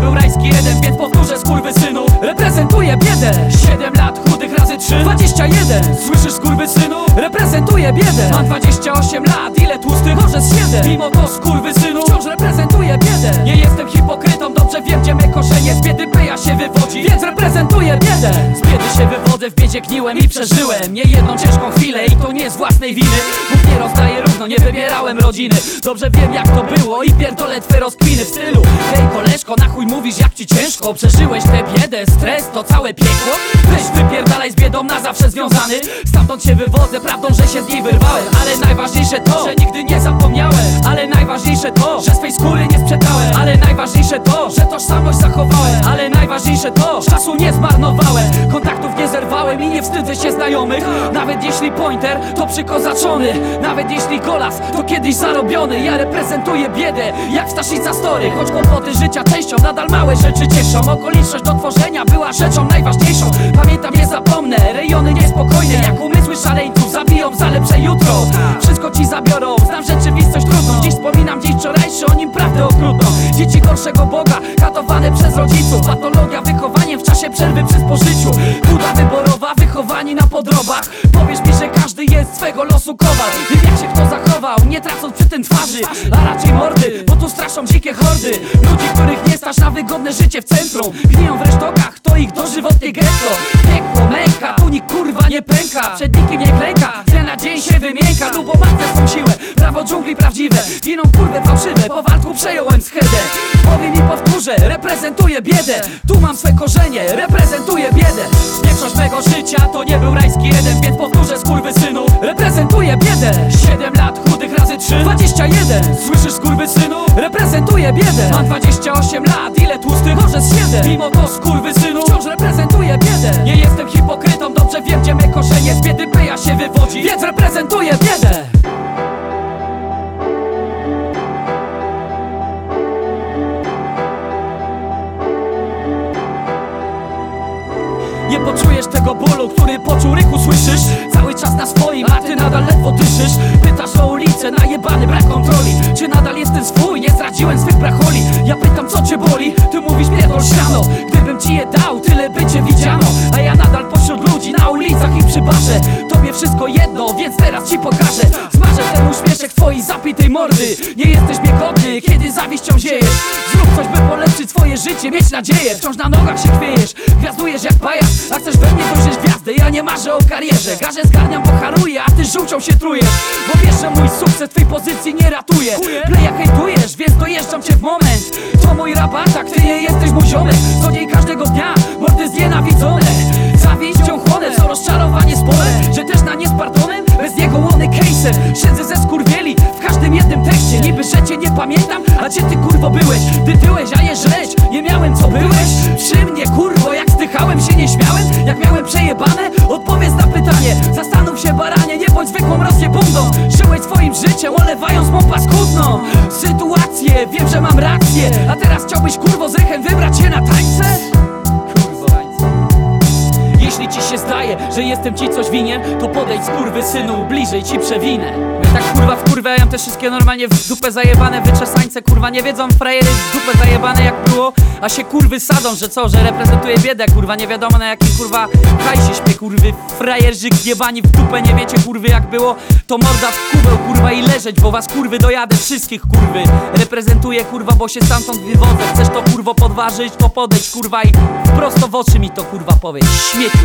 21, więc powtórzę synu Reprezentuję biedę. 7 lat, chudych razy 3 21, słyszysz synu Reprezentuję biedę. Mam 28 lat, ile tłustych? Może z 7 Mimo to synu wciąż reprezentuję biedę. Nie jestem hipokrytą, dobrze wiem gdzie me korzenie. Z biedy pyja się wywodzi, więc reprezentuję biedę się wywodzę, w biedzie gniłem i przeżyłem Nie jedną ciężką chwilę i to nie z własnej winy. Bóg nie rozdaje równo, nie wybierałem rodziny. Dobrze wiem jak to było i pierdolę twe rozkminy w stylu. Hej koleżko, na chuj mówisz jak ci ciężko? Przeżyłeś tę biedę, stres, to całe piekło? Weź wypierdalaj z biedą na zawsze związany. Stamtąd się wywodzę, prawdą, że się z niej wyrwałem. Ale najważniejsze to, że nigdy nie zapomniałem. Ale najważniejsze to, że swej skóry nie sprzedałem. Ale najważniejsze to, że tożsamość zachowałem. Ale najważniejsze to, czasu nie zmarnowałem. Kontaktów nie zerwałem i nie wstydzę się znajomych. Nawet jeśli pointer to przykozaczony Nawet jeśli golas to kiedyś zarobiony. Ja reprezentuję biedę, jak Staszica Story. Choć kłopoty życia częścią nadal małe rzeczy cieszą. Okoliczność do tworzenia była rzeczą najważniejszą. Pamiętam, nie zapomnę, rejony niespokojne Jak umysły szaleńców zabiją za lepsze jutro. Wszystko ci zabiorą, o nim prawdę okrutną. Dzieci gorszego Boga, katowane przez rodziców. Patologia wychowaniem w czasie przerwy przy spożyciu. Buda wyborowa, wychowani na podrobach. Powiesz mi, że każdy jest swego losu kowal. Wiem jak się kto zachował, nie tracąc przy tym twarzy. A raczej mordy, bo tu straszą dzikie hordy. Ludzi, których nie stać na wygodne życie w centrum. Gniją w resztokach, to ich dożywotnie getto Piekło, męka, tu nikt kurwa nie pęka. Przed nikim nie dżungli prawdziwe. Winą kurwę fałszywe, po walku przejąłem schedę. Powiem i powtórzę, reprezentuję biedę. Tu mam swe korzenie, reprezentuję biedę. Większość mego życia to nie był rajski jeden Więc powtórzę synu. Reprezentuję biedę. 7 lat, chudych razy 3 21, słyszysz synu? Reprezentuję biedę. Mam 28 lat, ile tłustych? Może z 7 Mimo to synu poczujesz tego bólu, który poczuł ryku słyszysz? Cały czas na swoim, a ty nadal ledwo dyszysz. Pytasz o ulicę, najebany brak kontroli. Czy nadal jestem swój, nie zdradziłem swych bracholi. Ja pytam co cię boli, ty mówisz pierdol siano. Gdybym ci je dał, więc teraz ci pokażę. Zmarzę ten uśmieszek twojej zapitej mordy. Nie jesteś mnie godny, kiedy zawiścią ziejesz Zrób coś, by polepszyć swoje życie, mieć nadzieję. Wciąż na nogach się chwiejesz, gwiazdujesz jak pajac. A chcesz we mnie dojrzeć gwiazdę, ja nie marzę o karierze. Garze zgarniam, bo haruję, a ty żółcią się trujesz. Bo wiesz, że mój sukces twej pozycji nie ratuje. Playa hejtujesz, więc dojeżdżam cię w moment. To mój rabatak, ty nie jesteś mój ziomek. Co dzień każdego dnia, mordy znienawidzone Siedzę ze skurwieli w każdym jednym tekście Niby, że cię nie pamiętam, a gdzie ty kurwo byłeś? Ty tyłeś, a je nie miałem co byłeś? Przy mnie kurwo, jak zdychałem się nie śmiałem? Jak miałem przejebane? Odpowiedz na pytanie Zastanów się baranie, nie bądź zwykłą rozjebundą Żyłeś swoim życiem, olewając mą paskudną Sytuację, wiem, że mam rację A teraz chciałbyś kurwo z rychem wybrać się na tańce? Że jestem ci coś winien. To podejdź synu, bliżej ci przewinę. Ja tak kurwa wkurwiają te wszystkie normalnie w dupę zajebane wyczesańce Kurwa nie wiedzą frajery w dupę zajebane jak było. A się kurwy sadzą, że co, że reprezentuje biedę Kurwa nie wiadomo na jakim kurwa hajsie śpię kurwy Frajerzy jebani w dupę, nie wiecie kurwy jak było? To morda w kubeł kurwa i leżeć, bo was kurwy dojadę Wszystkich kurwy. Reprezentuję kurwa, bo się stamtąd wywodzę. Chcesz to kurwo podważyć, to podejdź kurwa i prosto w oczy mi to kurwa powiedz. Śmieci